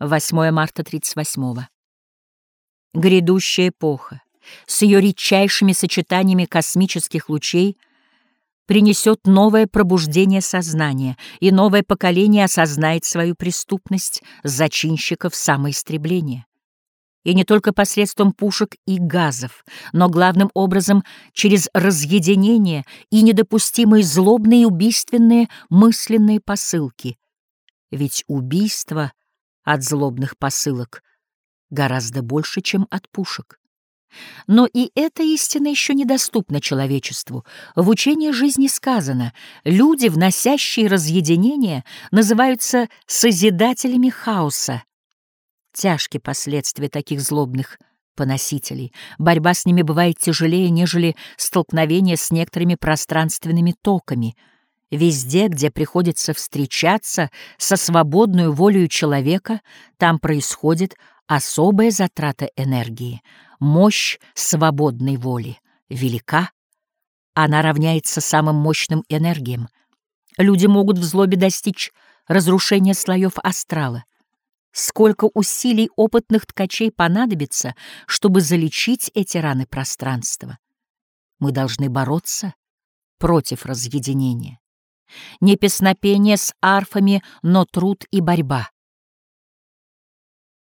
8 марта 38 -го. Грядущая эпоха с ее редчайшими сочетаниями космических лучей принесет новое пробуждение сознания, и новое поколение осознает свою преступность зачинщиков самоистребления. И не только посредством пушек и газов, но главным образом через разъединение и недопустимые злобные убийственные мысленные посылки. Ведь убийство от злобных посылок гораздо больше, чем от пушек. Но и эта истина еще недоступна человечеству. В учении жизни сказано, люди, вносящие разъединение, называются созидателями хаоса. Тяжкие последствия таких злобных поносителей. Борьба с ними бывает тяжелее, нежели столкновение с некоторыми пространственными токами. Везде, где приходится встречаться со свободной волею человека, там происходит особая затрата энергии — Мощь свободной воли велика. Она равняется самым мощным энергиям. Люди могут в злобе достичь разрушения слоев астрала. Сколько усилий опытных ткачей понадобится, чтобы залечить эти раны пространства? Мы должны бороться против разъединения. Не песнопение с арфами, но труд и борьба.